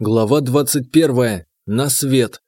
Глава 21. На свет.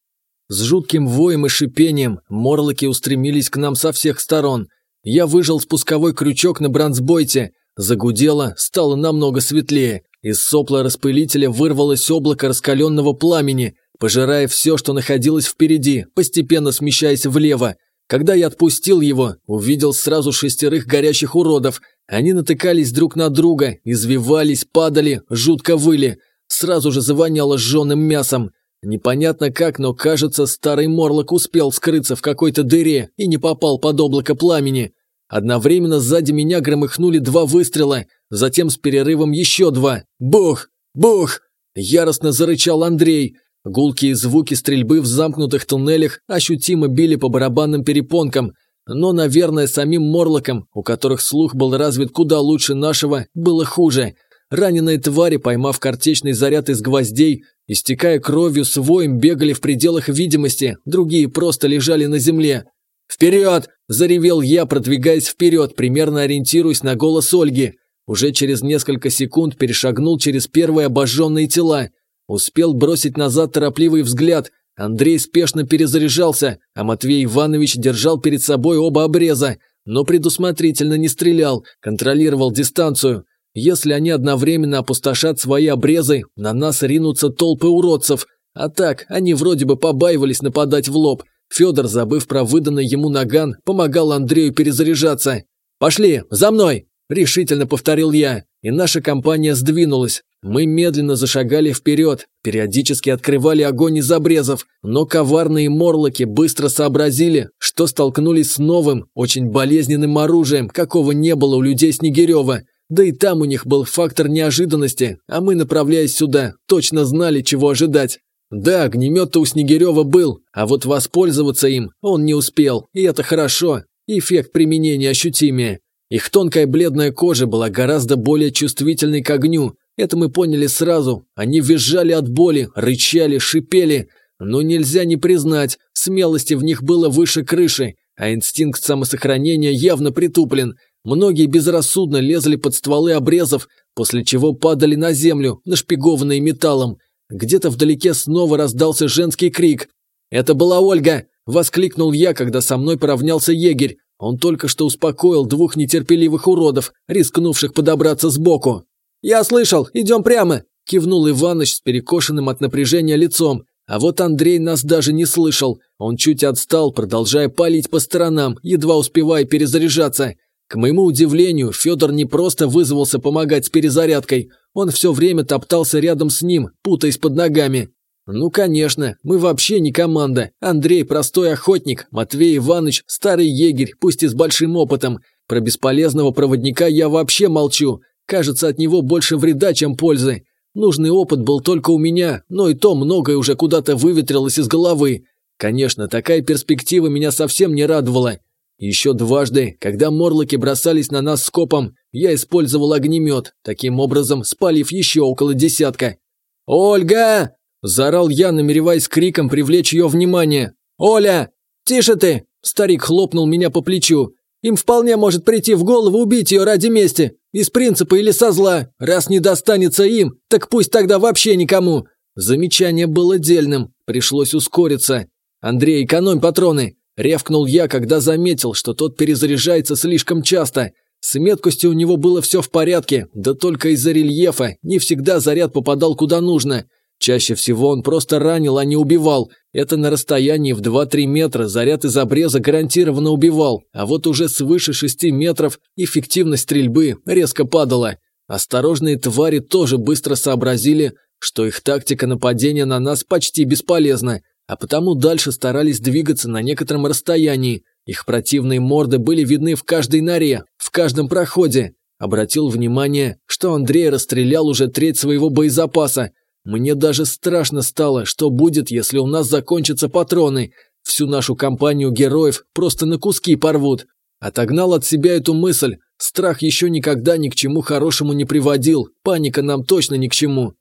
С жутким воем и шипением морлоки устремились к нам со всех сторон. Я выжал спусковой крючок на бронзбойте. Загудело, стало намного светлее. Из сопла распылителя вырвалось облако раскаленного пламени, пожирая все, что находилось впереди, постепенно смещаясь влево. Когда я отпустил его, увидел сразу шестерых горящих уродов. Они натыкались друг на друга, извивались, падали, жутко выли – Сразу же завоняло сжженным мясом. Непонятно как, но кажется, старый Морлок успел скрыться в какой-то дыре и не попал под облако пламени. Одновременно сзади меня громыхнули два выстрела, затем с перерывом еще два. Бух! Бух! Яростно зарычал Андрей. Гулкие звуки стрельбы в замкнутых туннелях ощутимо били по барабанным перепонкам, но, наверное, самим Морлокам, у которых слух был развит куда лучше нашего, было хуже – Раненые твари, поймав картечный заряд из гвоздей, истекая кровью, с воем бегали в пределах видимости, другие просто лежали на земле. «Вперед!» – заревел я, продвигаясь вперед, примерно ориентируясь на голос Ольги. Уже через несколько секунд перешагнул через первые обожженные тела. Успел бросить назад торопливый взгляд. Андрей спешно перезаряжался, а Матвей Иванович держал перед собой оба обреза, но предусмотрительно не стрелял, контролировал дистанцию. Если они одновременно опустошат свои обрезы, на нас ринутся толпы уродцев. А так, они вроде бы побаивались нападать в лоб. Федор, забыв про выданный ему наган, помогал Андрею перезаряжаться. «Пошли, за мной!» – решительно повторил я, и наша компания сдвинулась. Мы медленно зашагали вперед, периодически открывали огонь из обрезов, но коварные морлоки быстро сообразили, что столкнулись с новым, очень болезненным оружием, какого не было у людей Снегирева. Да и там у них был фактор неожиданности, а мы, направляясь сюда, точно знали, чего ожидать. Да, огнемет-то у Снегирева был, а вот воспользоваться им он не успел, и это хорошо. Эффект применения ощутимее. Их тонкая бледная кожа была гораздо более чувствительной к огню. Это мы поняли сразу. Они визжали от боли, рычали, шипели. Но нельзя не признать, смелости в них было выше крыши, а инстинкт самосохранения явно притуплен – Многие безрассудно лезли под стволы обрезов, после чего падали на землю, нашпигованные металлом. Где-то вдалеке снова раздался женский крик. «Это была Ольга!» – воскликнул я, когда со мной поравнялся егерь. Он только что успокоил двух нетерпеливых уродов, рискнувших подобраться сбоку. «Я слышал, идем прямо!» – кивнул Иваныч с перекошенным от напряжения лицом. А вот Андрей нас даже не слышал. Он чуть отстал, продолжая палить по сторонам, едва успевая перезаряжаться. К моему удивлению, Федор не просто вызвался помогать с перезарядкой, он все время топтался рядом с ним, путаясь под ногами. Ну, конечно, мы вообще не команда. Андрей – простой охотник, Матвей Иванович – старый егерь, пусть и с большим опытом. Про бесполезного проводника я вообще молчу. Кажется, от него больше вреда, чем пользы. Нужный опыт был только у меня, но и то многое уже куда-то выветрилось из головы. Конечно, такая перспектива меня совсем не радовала. Еще дважды, когда морлоки бросались на нас скопом, я использовал огнемет, таким образом спалив еще около десятка. «Ольга!» – заорал я, намереваясь криком привлечь ее внимание. «Оля! Тише ты!» – старик хлопнул меня по плечу. «Им вполне может прийти в голову убить ее ради мести, из принципа или со зла. Раз не достанется им, так пусть тогда вообще никому». Замечание было дельным, пришлось ускориться. «Андрей, экономь патроны, Ревкнул я, когда заметил, что тот перезаряжается слишком часто. С меткостью у него было все в порядке, да только из-за рельефа не всегда заряд попадал куда нужно. Чаще всего он просто ранил, а не убивал. Это на расстоянии в 2-3 метра заряд из обреза гарантированно убивал, а вот уже свыше 6 метров эффективность стрельбы резко падала. Осторожные твари тоже быстро сообразили, что их тактика нападения на нас почти бесполезна, а потому дальше старались двигаться на некотором расстоянии. Их противные морды были видны в каждой норе, в каждом проходе. Обратил внимание, что Андрей расстрелял уже треть своего боезапаса. Мне даже страшно стало, что будет, если у нас закончатся патроны. Всю нашу компанию героев просто на куски порвут. Отогнал от себя эту мысль. Страх еще никогда ни к чему хорошему не приводил. Паника нам точно ни к чему.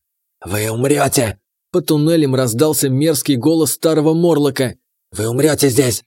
«Вы умрете!» По туннелям раздался мерзкий голос старого Морлока. «Вы умрете здесь!»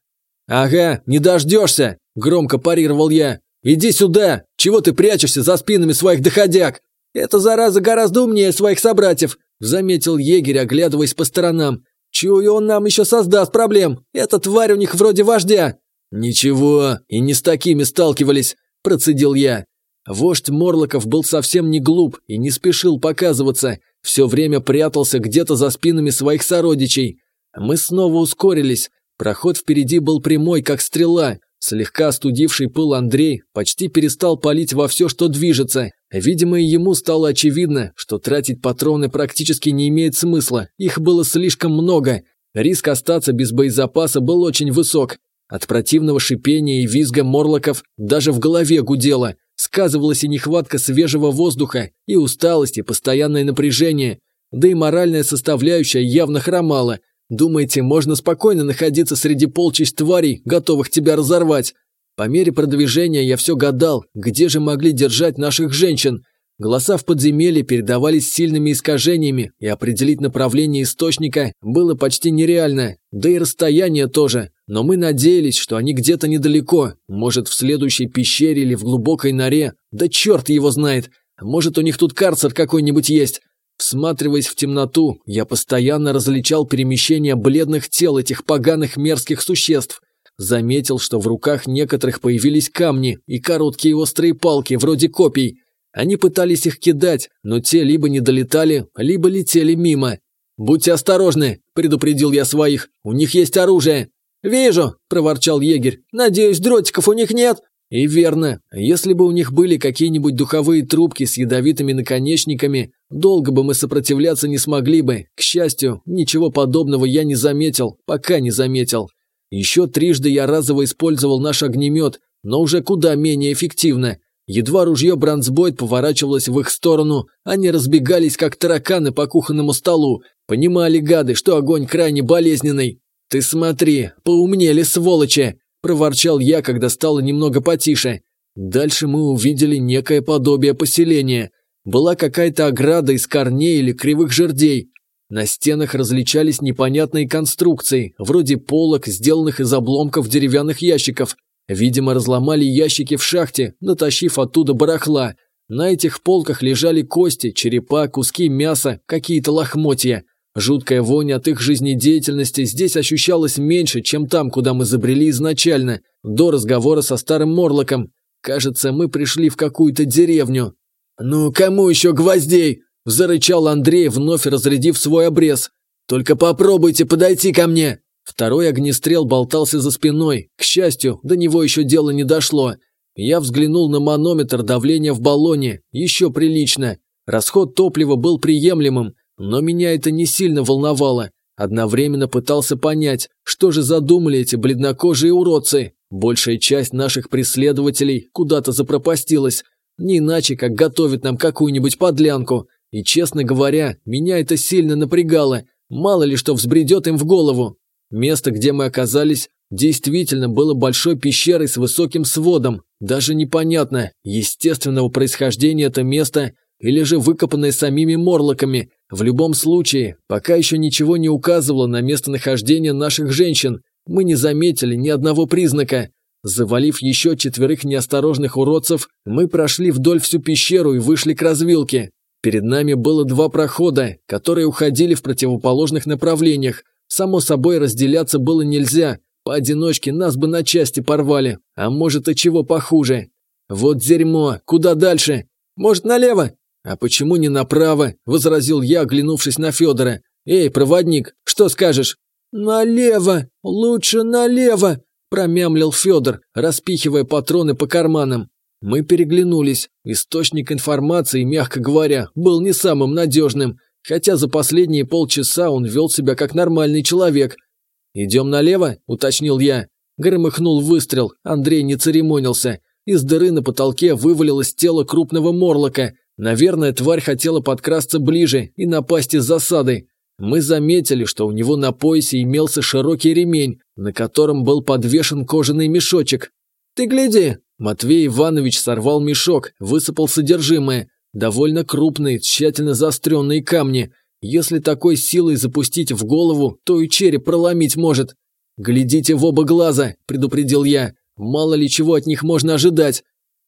«Ага, не дождешься!» – громко парировал я. «Иди сюда! Чего ты прячешься за спинами своих доходяг?» «Эта зараза гораздо умнее своих собратьев!» – заметил егерь, оглядываясь по сторонам. «Чую, он нам еще создаст проблем. Эта тварь у них вроде вождя». «Ничего, и не с такими сталкивались», – процедил я. Вождь Морлоков был совсем не глуп и не спешил показываться, все время прятался где-то за спинами своих сородичей. Мы снова ускорились. Проход впереди был прямой, как стрела. Слегка остудивший пыл Андрей почти перестал палить во все, что движется. Видимо, и ему стало очевидно, что тратить патроны практически не имеет смысла. Их было слишком много. Риск остаться без боезапаса был очень высок. От противного шипения и визга морлоков даже в голове гудело. Сказывалась и нехватка свежего воздуха, и усталость, и постоянное напряжение. Да и моральная составляющая явно хромала. Думаете, можно спокойно находиться среди полчищ тварей, готовых тебя разорвать? По мере продвижения я все гадал, где же могли держать наших женщин. Голоса в подземелье передавались сильными искажениями, и определить направление источника было почти нереально, да и расстояние тоже. Но мы надеялись, что они где-то недалеко, может, в следующей пещере или в глубокой норе. Да черт его знает, может, у них тут карцер какой-нибудь есть. Всматриваясь в темноту, я постоянно различал перемещение бледных тел этих поганых мерзких существ. Заметил, что в руках некоторых появились камни и короткие острые палки, вроде копий. Они пытались их кидать, но те либо не долетали, либо летели мимо. «Будьте осторожны», – предупредил я своих, – «у них есть оружие». «Вижу», – проворчал егерь, – «надеюсь, дротиков у них нет?» И верно, если бы у них были какие-нибудь духовые трубки с ядовитыми наконечниками, долго бы мы сопротивляться не смогли бы. К счастью, ничего подобного я не заметил, пока не заметил. Еще трижды я разово использовал наш огнемет, но уже куда менее эффективно. Едва ружье Бронзбойд поворачивалось в их сторону, они разбегались, как тараканы по кухонному столу. Понимали гады, что огонь крайне болезненный. «Ты смотри, поумнели, сволочи!» – проворчал я, когда стало немного потише. Дальше мы увидели некое подобие поселения. Была какая-то ограда из корней или кривых жердей. На стенах различались непонятные конструкции, вроде полок, сделанных из обломков деревянных ящиков. Видимо, разломали ящики в шахте, натащив оттуда барахла. На этих полках лежали кости, черепа, куски мяса, какие-то лохмотья. Жуткая вонь от их жизнедеятельности здесь ощущалась меньше, чем там, куда мы забрели изначально, до разговора со старым Морлоком. Кажется, мы пришли в какую-то деревню. «Ну, кому еще гвоздей?» – зарычал Андрей, вновь разрядив свой обрез. «Только попробуйте подойти ко мне!» Второй огнестрел болтался за спиной. К счастью, до него еще дело не дошло. Я взглянул на манометр давления в баллоне. Еще прилично. Расход топлива был приемлемым, но меня это не сильно волновало. Одновременно пытался понять, что же задумали эти бледнокожие уродцы. Большая часть наших преследователей куда-то запропастилась. Не иначе, как готовят нам какую-нибудь подлянку. И, честно говоря, меня это сильно напрягало. Мало ли что взбредет им в голову. Место, где мы оказались, действительно было большой пещерой с высоким сводом. Даже непонятно, естественного происхождения это место или же выкопанное самими морлоками. В любом случае, пока еще ничего не указывало на местонахождение наших женщин, мы не заметили ни одного признака. Завалив еще четверых неосторожных уродцев, мы прошли вдоль всю пещеру и вышли к развилке. Перед нами было два прохода, которые уходили в противоположных направлениях. Само собой, разделяться было нельзя. Поодиночке нас бы на части порвали. А может и чего похуже. Вот дерьмо. Куда дальше? Может, налево? А почему не направо? Возразил я, оглянувшись на Федора. Эй, проводник, что скажешь? Налево! Лучше налево! Промямлил Федор, распихивая патроны по карманам. Мы переглянулись. Источник информации, мягко говоря, был не самым надежным хотя за последние полчаса он вел себя как нормальный человек. «Идем налево?» – уточнил я. Громыхнул выстрел, Андрей не церемонился. Из дыры на потолке вывалилось тело крупного морлока. Наверное, тварь хотела подкрасться ближе и напасть из засады. Мы заметили, что у него на поясе имелся широкий ремень, на котором был подвешен кожаный мешочек. «Ты гляди!» Матвей Иванович сорвал мешок, высыпал содержимое. Довольно крупные, тщательно заостренные камни. Если такой силой запустить в голову, то и череп проломить может. «Глядите в оба глаза», – предупредил я. «Мало ли чего от них можно ожидать».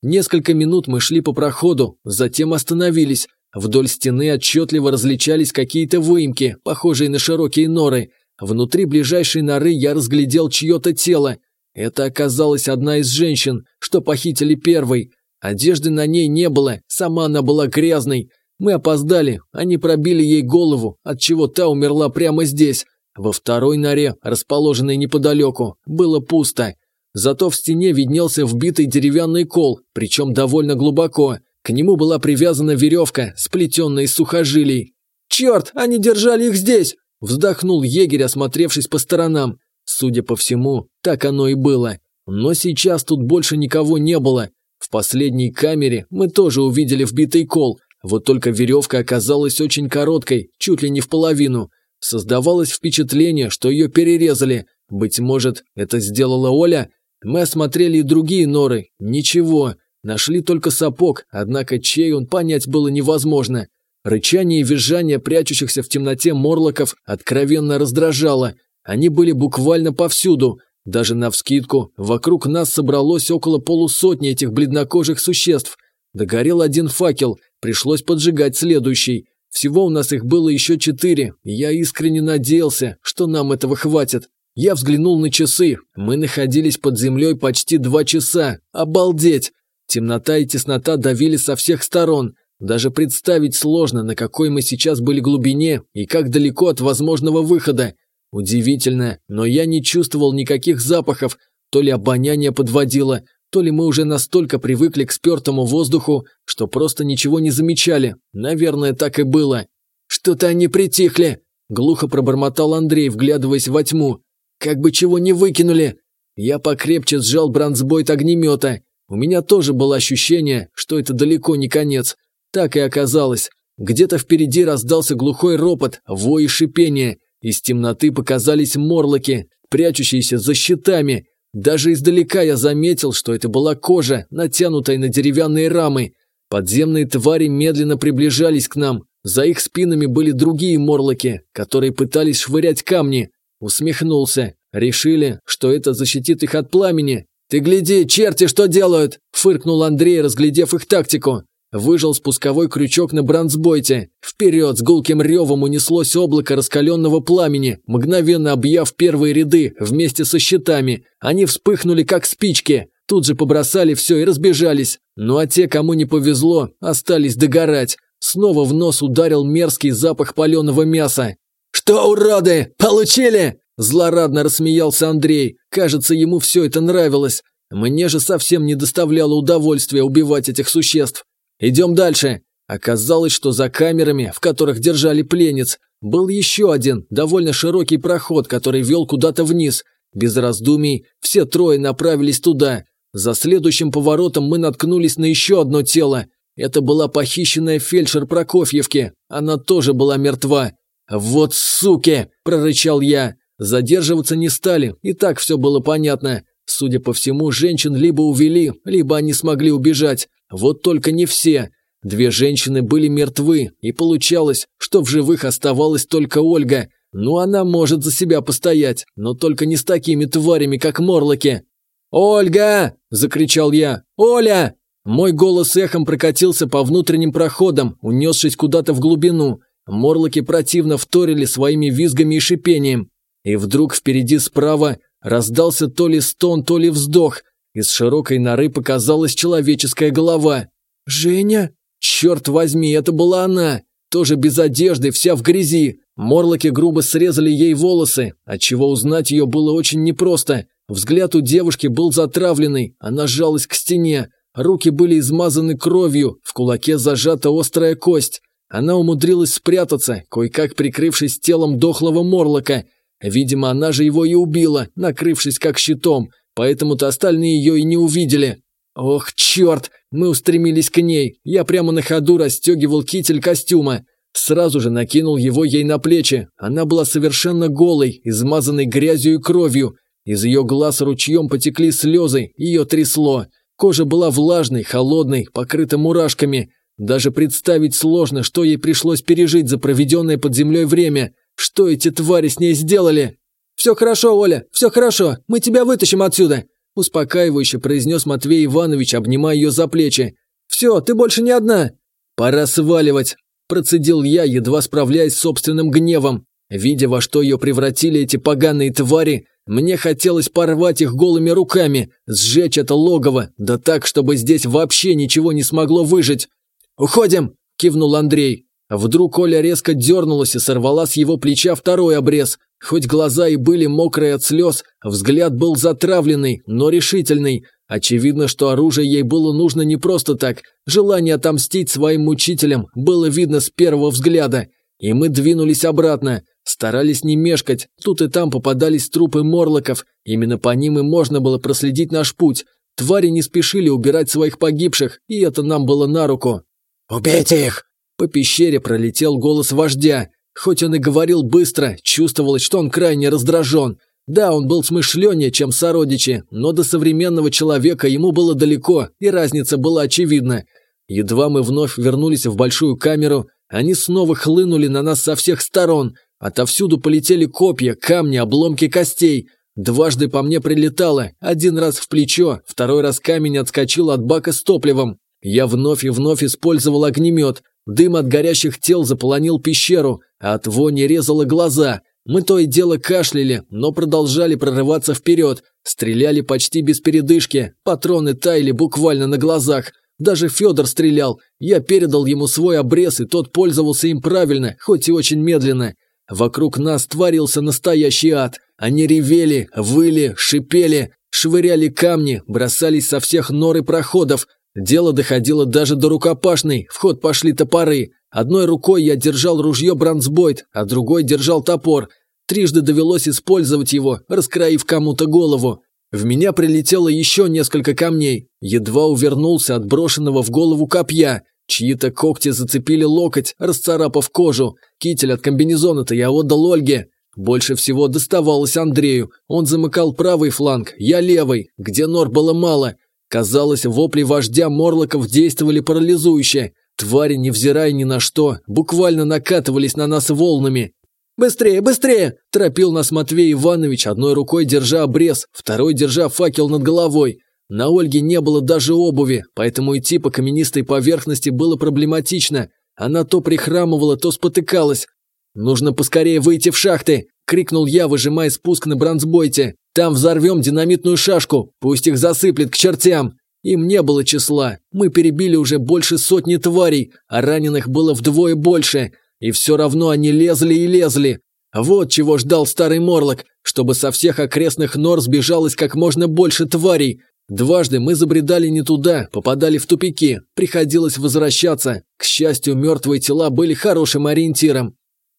Несколько минут мы шли по проходу, затем остановились. Вдоль стены отчетливо различались какие-то выемки, похожие на широкие норы. Внутри ближайшей норы я разглядел чье-то тело. Это оказалась одна из женщин, что похитили первой. Одежды на ней не было, сама она была грязной. Мы опоздали, они пробили ей голову, отчего та умерла прямо здесь. Во второй норе, расположенной неподалеку, было пусто. Зато в стене виднелся вбитый деревянный кол, причем довольно глубоко. К нему была привязана веревка, сплетенная из сухожилий. «Черт, они держали их здесь!» – вздохнул егерь, осмотревшись по сторонам. Судя по всему, так оно и было. Но сейчас тут больше никого не было. В последней камере мы тоже увидели вбитый кол, вот только веревка оказалась очень короткой, чуть ли не в половину. Создавалось впечатление, что ее перерезали. Быть может, это сделала Оля? Мы осмотрели и другие норы. Ничего. Нашли только сапог, однако чей он понять было невозможно. Рычание и визжание прячущихся в темноте морлоков откровенно раздражало. Они были буквально повсюду. Даже навскидку, вокруг нас собралось около полусотни этих бледнокожих существ. Догорел один факел, пришлось поджигать следующий. Всего у нас их было еще четыре, и я искренне надеялся, что нам этого хватит. Я взглянул на часы. Мы находились под землей почти два часа. Обалдеть! Темнота и теснота давили со всех сторон. Даже представить сложно, на какой мы сейчас были глубине и как далеко от возможного выхода. Удивительно, но я не чувствовал никаких запахов, то ли обоняние подводило, то ли мы уже настолько привыкли к спертому воздуху, что просто ничего не замечали. Наверное, так и было. «Что-то они притихли!» – глухо пробормотал Андрей, вглядываясь во тьму. «Как бы чего не выкинули!» Я покрепче сжал бронзбойт огнемета. У меня тоже было ощущение, что это далеко не конец. Так и оказалось. Где-то впереди раздался глухой ропот, вой и шипение. Из темноты показались морлоки, прячущиеся за щитами. Даже издалека я заметил, что это была кожа, натянутая на деревянные рамы. Подземные твари медленно приближались к нам. За их спинами были другие морлоки, которые пытались швырять камни. Усмехнулся. Решили, что это защитит их от пламени. «Ты гляди, черти что делают!» – фыркнул Андрей, разглядев их тактику. Выжал спусковой крючок на бронзбойте. Вперед с гулким ревом унеслось облако раскаленного пламени, мгновенно объяв первые ряды вместе со щитами. Они вспыхнули как спички. Тут же побросали все и разбежались. Ну а те, кому не повезло, остались догорать. Снова в нос ударил мерзкий запах паленого мяса. «Что, уроды, получили?» Злорадно рассмеялся Андрей. Кажется, ему все это нравилось. Мне же совсем не доставляло удовольствия убивать этих существ. Идем дальше. Оказалось, что за камерами, в которых держали пленниц, был еще один, довольно широкий проход, который вел куда-то вниз. Без раздумий все трое направились туда. За следующим поворотом мы наткнулись на еще одно тело. Это была похищенная фельдшер Прокофьевки. Она тоже была мертва. «Вот суки!» – прорычал я. Задерживаться не стали, и так все было понятно. Судя по всему, женщин либо увели, либо они смогли убежать. Вот только не все. Две женщины были мертвы, и получалось, что в живых оставалась только Ольга. Ну, она может за себя постоять, но только не с такими тварями, как Морлоки. «Ольга!» – закричал я. «Оля!» Мой голос эхом прокатился по внутренним проходам, унесшись куда-то в глубину. Морлоки противно вторили своими визгами и шипением. И вдруг впереди справа раздался то ли стон, то ли вздох – из широкой норы показалась человеческая голова. «Женя?» «Черт возьми, это была она!» Тоже без одежды, вся в грязи. Морлоки грубо срезали ей волосы, отчего узнать ее было очень непросто. Взгляд у девушки был затравленный, она сжалась к стене. Руки были измазаны кровью, в кулаке зажата острая кость. Она умудрилась спрятаться, кое-как прикрывшись телом дохлого Морлока. Видимо, она же его и убила, накрывшись как щитом – поэтому-то остальные ее и не увидели. Ох, черт, мы устремились к ней. Я прямо на ходу расстегивал китель костюма. Сразу же накинул его ей на плечи. Она была совершенно голой, измазанной грязью и кровью. Из ее глаз ручьем потекли слезы, ее трясло. Кожа была влажной, холодной, покрыта мурашками. Даже представить сложно, что ей пришлось пережить за проведенное под землей время. Что эти твари с ней сделали? «Все хорошо, Оля, все хорошо, мы тебя вытащим отсюда», успокаивающе произнес Матвей Иванович, обнимая ее за плечи. «Все, ты больше не одна». «Пора сваливать», процедил я, едва справляясь с собственным гневом. Видя, во что ее превратили эти поганые твари, мне хотелось порвать их голыми руками, сжечь это логово, да так, чтобы здесь вообще ничего не смогло выжить. «Уходим!» – кивнул Андрей. Вдруг Оля резко дернулась и сорвала с его плеча второй обрез. Хоть глаза и были мокрые от слез, взгляд был затравленный, но решительный. Очевидно, что оружие ей было нужно не просто так. Желание отомстить своим мучителям было видно с первого взгляда. И мы двинулись обратно. Старались не мешкать, тут и там попадались трупы морлоков. Именно по ним и можно было проследить наш путь. Твари не спешили убирать своих погибших, и это нам было на руку. «Убейте их!» По пещере пролетел голос вождя. Хоть он и говорил быстро, чувствовалось, что он крайне раздражен. Да, он был смышленнее, чем сородичи, но до современного человека ему было далеко, и разница была очевидна. Едва мы вновь вернулись в большую камеру, они снова хлынули на нас со всех сторон. Отовсюду полетели копья, камни, обломки костей. Дважды по мне прилетало, один раз в плечо, второй раз камень отскочил от бака с топливом. Я вновь и вновь использовал огнемет. Дым от горящих тел заполонил пещеру, а от вони резало глаза. Мы то и дело кашляли, но продолжали прорываться вперед. Стреляли почти без передышки, патроны таяли буквально на глазах. Даже Федор стрелял. Я передал ему свой обрез, и тот пользовался им правильно, хоть и очень медленно. Вокруг нас творился настоящий ад. Они ревели, выли, шипели, швыряли камни, бросались со всех нор и проходов, Дело доходило даже до рукопашной, в ход пошли топоры. Одной рукой я держал ружье бронзбойт, а другой держал топор. Трижды довелось использовать его, раскроив кому-то голову. В меня прилетело еще несколько камней. Едва увернулся от брошенного в голову копья. Чьи-то когти зацепили локоть, расцарапав кожу. Китель от комбинезона-то я отдал Ольге. Больше всего доставалось Андрею. Он замыкал правый фланг, я левый, где нор было мало. Казалось, вопли вождя Морлоков действовали парализующе. Твари, невзирая ни на что, буквально накатывались на нас волнами. «Быстрее, быстрее!» – торопил нас Матвей Иванович, одной рукой держа обрез, второй держа факел над головой. На Ольге не было даже обуви, поэтому идти по каменистой поверхности было проблематично. Она то прихрамывала, то спотыкалась. «Нужно поскорее выйти в шахты!» – крикнул я, выжимая спуск на бронзбойте. Там взорвем динамитную шашку, пусть их засыплет к чертям. Им не было числа, мы перебили уже больше сотни тварей, а раненых было вдвое больше. И все равно они лезли и лезли. Вот чего ждал старый Морлок, чтобы со всех окрестных нор сбежалось как можно больше тварей. Дважды мы забредали не туда, попадали в тупики, приходилось возвращаться. К счастью, мертвые тела были хорошим ориентиром.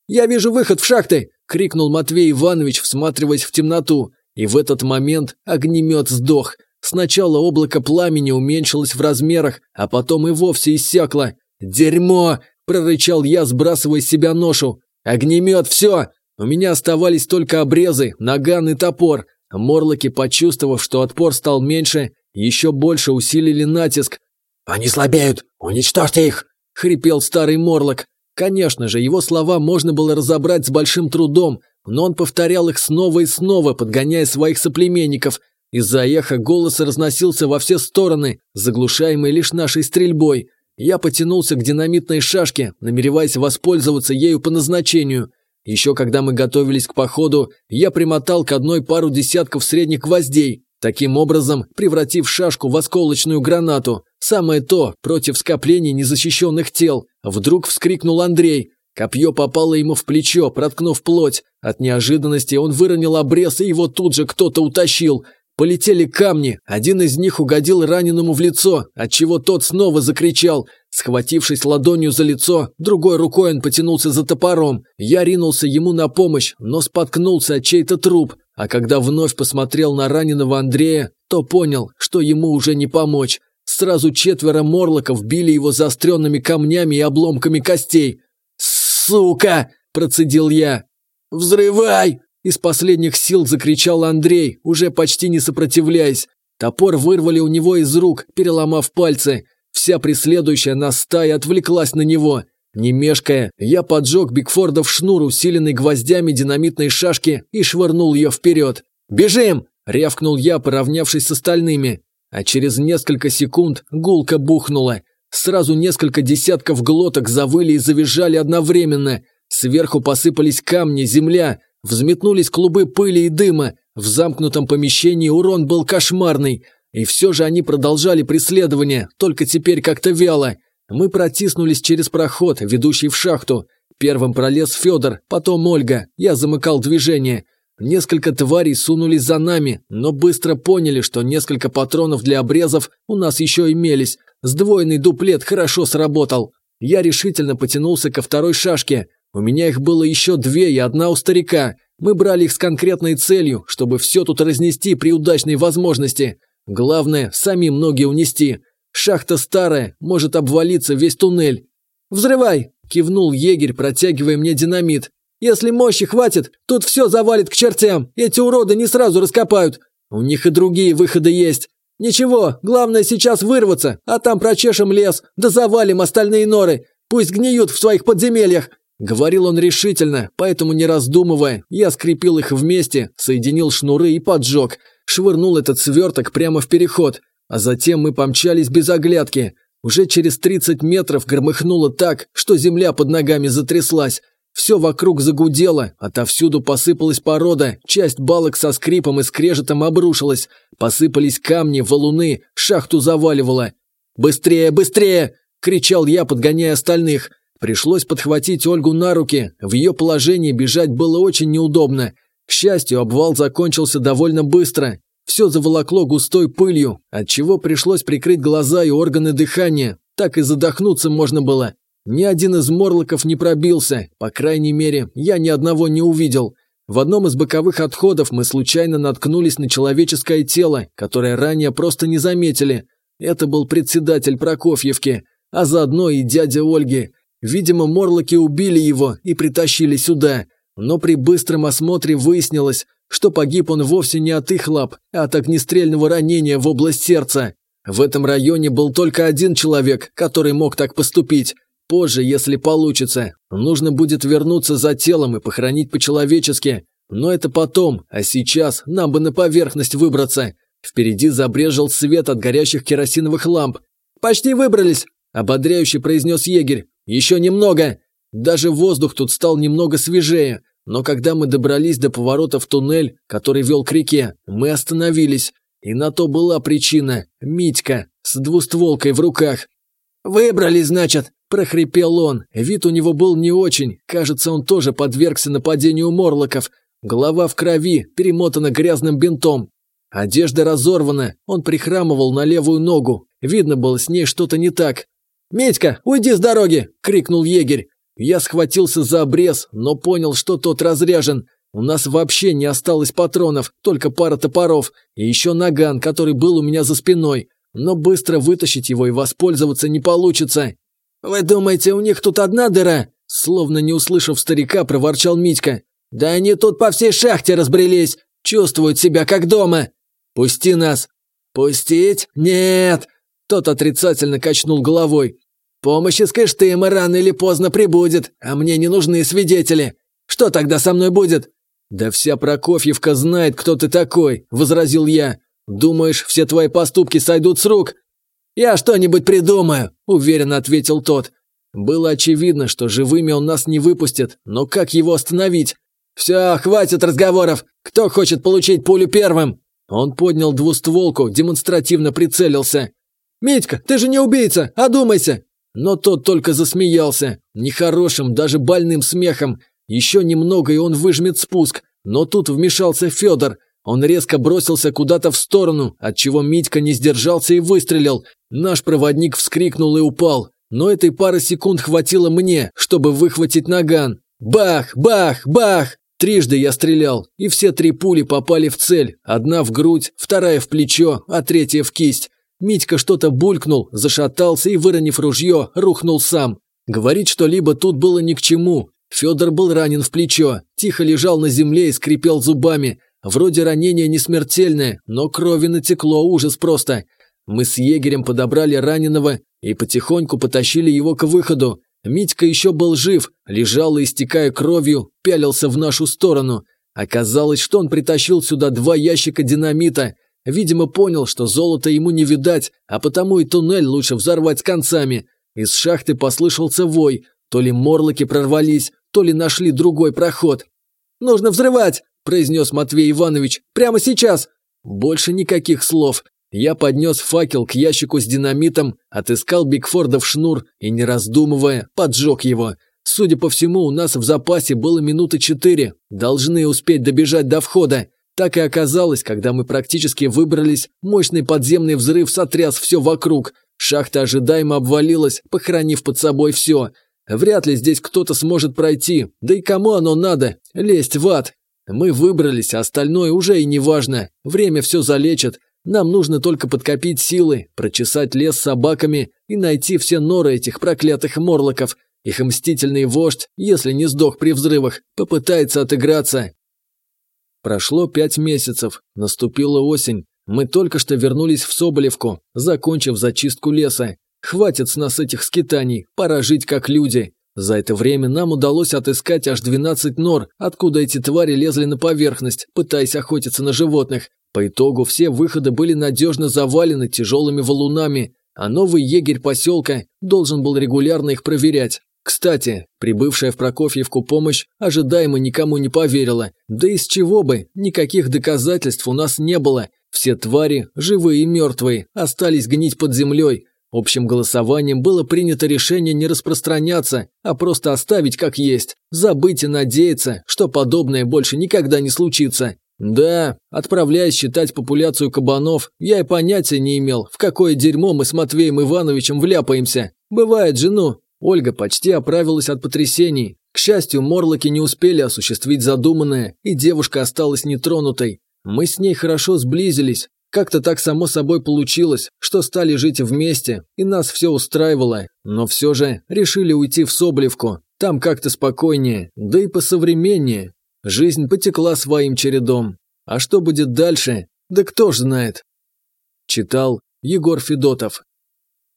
«Я вижу выход в шахты!» – крикнул Матвей Иванович, всматриваясь в темноту. И в этот момент огнемет сдох. Сначала облако пламени уменьшилось в размерах, а потом и вовсе иссякло. «Дерьмо!» – прорычал я, сбрасывая с себя ношу. «Огнемет, все!» У меня оставались только обрезы, наган и топор. Морлоки, почувствовав, что отпор стал меньше, еще больше усилили натиск. «Они слабеют! Уничтожьте их!» – хрипел старый Морлок. Конечно же, его слова можно было разобрать с большим трудом, но он повторял их снова и снова, подгоняя своих соплеменников. Из-за эха голос разносился во все стороны, заглушаемый лишь нашей стрельбой. Я потянулся к динамитной шашке, намереваясь воспользоваться ею по назначению. Еще когда мы готовились к походу, я примотал к одной пару десятков средних гвоздей, таким образом превратив шашку в осколочную гранату. Самое то, против скоплений незащищенных тел. Вдруг вскрикнул Андрей. Копье попало ему в плечо, проткнув плоть. От неожиданности он выронил обрез, и его тут же кто-то утащил. Полетели камни, один из них угодил раненому в лицо, отчего тот снова закричал. Схватившись ладонью за лицо, другой рукой он потянулся за топором. Я ринулся ему на помощь, но споткнулся от чей-то труп. А когда вновь посмотрел на раненого Андрея, то понял, что ему уже не помочь. Сразу четверо морлоков били его заостренными камнями и обломками костей. «Сука!» – процедил я. «Взрывай!» – из последних сил закричал Андрей, уже почти не сопротивляясь. Топор вырвали у него из рук, переломав пальцы. Вся преследующая нас стая отвлеклась на него. Не мешкая, я поджег Бигфорда в шнур, усиленный гвоздями динамитной шашки, и швырнул ее вперед. «Бежим!» – рявкнул я, поравнявшись с остальными. А через несколько секунд гулка бухнула. Сразу несколько десятков глоток завыли и завизжали одновременно. Сверху посыпались камни, земля, взметнулись клубы пыли и дыма. В замкнутом помещении урон был кошмарный. И все же они продолжали преследование, только теперь как-то вяло. Мы протиснулись через проход, ведущий в шахту. Первым пролез Федор, потом Ольга. Я замыкал движение. Несколько тварей сунулись за нами, но быстро поняли, что несколько патронов для обрезов у нас еще имелись. Сдвоенный дуплет хорошо сработал. Я решительно потянулся ко второй шашке. У меня их было еще две и одна у старика. Мы брали их с конкретной целью, чтобы все тут разнести при удачной возможности. Главное, самим ноги унести. Шахта старая, может обвалиться весь туннель. «Взрывай!» – кивнул егерь, протягивая мне динамит. Если мощи хватит, тут все завалит к чертям. Эти уроды не сразу раскопают. У них и другие выходы есть. Ничего, главное сейчас вырваться, а там прочешем лес, да завалим остальные норы. Пусть гниют в своих подземельях. Говорил он решительно, поэтому не раздумывая, я скрепил их вместе, соединил шнуры и поджег. Швырнул этот сверток прямо в переход. А затем мы помчались без оглядки. Уже через 30 метров громыхнуло так, что земля под ногами затряслась. Все вокруг загудело, отовсюду посыпалась порода, часть балок со скрипом и скрежетом обрушилась, посыпались камни, валуны, шахту заваливало. «Быстрее, быстрее!» – кричал я, подгоняя остальных. Пришлось подхватить Ольгу на руки, в ее положении бежать было очень неудобно. К счастью, обвал закончился довольно быстро. Все заволокло густой пылью, отчего пришлось прикрыть глаза и органы дыхания. Так и задохнуться можно было. Ни один из морлоков не пробился, по крайней мере, я ни одного не увидел. В одном из боковых отходов мы случайно наткнулись на человеческое тело, которое ранее просто не заметили. Это был председатель Прокофьевки, а заодно и дядя Ольги. Видимо, морлоки убили его и притащили сюда. Но при быстром осмотре выяснилось, что погиб он вовсе не от их лап, а от огнестрельного ранения в область сердца. В этом районе был только один человек, который мог так поступить. Позже, если получится, нужно будет вернуться за телом и похоронить по-человечески. Но это потом, а сейчас нам бы на поверхность выбраться. Впереди забрежил свет от горящих керосиновых ламп. «Почти выбрались!» – ободряюще произнес егерь. «Еще немного!» Даже воздух тут стал немного свежее. Но когда мы добрались до поворота в туннель, который вел к реке, мы остановились. И на то была причина. Митька с двустволкой в руках. «Выбрались, значит!» – прохрипел он. Вид у него был не очень. Кажется, он тоже подвергся нападению морлоков. Голова в крови, перемотана грязным бинтом. Одежда разорвана, он прихрамывал на левую ногу. Видно было, с ней что-то не так. «Медька, уйди с дороги!» – крикнул егерь. Я схватился за обрез, но понял, что тот разряжен. У нас вообще не осталось патронов, только пара топоров и еще наган, который был у меня за спиной но быстро вытащить его и воспользоваться не получится. «Вы думаете, у них тут одна дыра?» Словно не услышав старика, проворчал Митька. «Да они тут по всей шахте разбрелись, чувствуют себя как дома. Пусти нас». «Пустить? Нет!» Тот отрицательно качнул головой. «Помощь из Кыштыма рано или поздно прибудет, а мне не нужны свидетели. Что тогда со мной будет?» «Да вся Прокофьевка знает, кто ты такой», – возразил я. «Думаешь, все твои поступки сойдут с рук?» «Я что-нибудь придумаю», – уверенно ответил тот. Было очевидно, что живыми он нас не выпустит, но как его остановить? «Все, хватит разговоров! Кто хочет получить пулю первым?» Он поднял двустволку, демонстративно прицелился. «Митька, ты же не убийца! Одумайся!» Но тот только засмеялся. Нехорошим, даже больным смехом. Еще немного, и он выжмет спуск. Но тут вмешался Федор. Он резко бросился куда-то в сторону, отчего Митька не сдержался и выстрелил. Наш проводник вскрикнул и упал. Но этой пары секунд хватило мне, чтобы выхватить наган. Бах! Бах! Бах! Трижды я стрелял, и все три пули попали в цель. Одна в грудь, вторая в плечо, а третья в кисть. Митька что-то булькнул, зашатался и, выронив ружье, рухнул сам. Говорить что-либо тут было ни к чему. Федор был ранен в плечо, тихо лежал на земле и скрипел зубами. Вроде ранение не смертельное, но крови натекло, ужас просто. Мы с егерем подобрали раненого и потихоньку потащили его к выходу. Митька еще был жив, лежал и, истекая кровью, пялился в нашу сторону. Оказалось, что он притащил сюда два ящика динамита. Видимо, понял, что золото ему не видать, а потому и туннель лучше взорвать концами. Из шахты послышался вой. То ли морлоки прорвались, то ли нашли другой проход. «Нужно взрывать!» – произнес Матвей Иванович. «Прямо сейчас!» Больше никаких слов. Я поднес факел к ящику с динамитом, отыскал Бигфордов шнур и, не раздумывая, поджег его. Судя по всему, у нас в запасе было минуты четыре. Должны успеть добежать до входа. Так и оказалось, когда мы практически выбрались, мощный подземный взрыв сотряс все вокруг. Шахта ожидаемо обвалилась, похоронив под собой все. Вряд ли здесь кто-то сможет пройти, да и кому оно надо, лезть в ад. Мы выбрались, а остальное уже и не важно. Время все залечит. Нам нужно только подкопить силы, прочесать лес собаками и найти все норы этих проклятых морлоков. Их мстительный вождь, если не сдох при взрывах, попытается отыграться. Прошло пять месяцев, наступила осень. Мы только что вернулись в Соболевку, закончив зачистку леса. Хватит с нас этих скитаний, пора жить как люди. За это время нам удалось отыскать аж 12 нор, откуда эти твари лезли на поверхность, пытаясь охотиться на животных. По итогу все выходы были надежно завалены тяжелыми валунами, а новый егерь поселка должен был регулярно их проверять. Кстати, прибывшая в Прокофьевку помощь ожидаемо никому не поверила. Да из чего бы, никаких доказательств у нас не было. Все твари, живые и мертвые, остались гнить под землей. Общим голосованием было принято решение не распространяться, а просто оставить как есть. Забыть и надеяться, что подобное больше никогда не случится. Да, отправляясь считать популяцию кабанов, я и понятия не имел, в какое дерьмо мы с Матвеем Ивановичем вляпаемся. Бывает же, ну, Ольга почти оправилась от потрясений. К счастью, морлоки не успели осуществить задуманное, и девушка осталась нетронутой. Мы с ней хорошо сблизились. Как-то так само собой получилось, что стали жить вместе, и нас все устраивало. Но все же решили уйти в Соблевку. Там как-то спокойнее, да и посовременнее. Жизнь потекла своим чередом. А что будет дальше? Да кто ж знает. Читал Егор Федотов.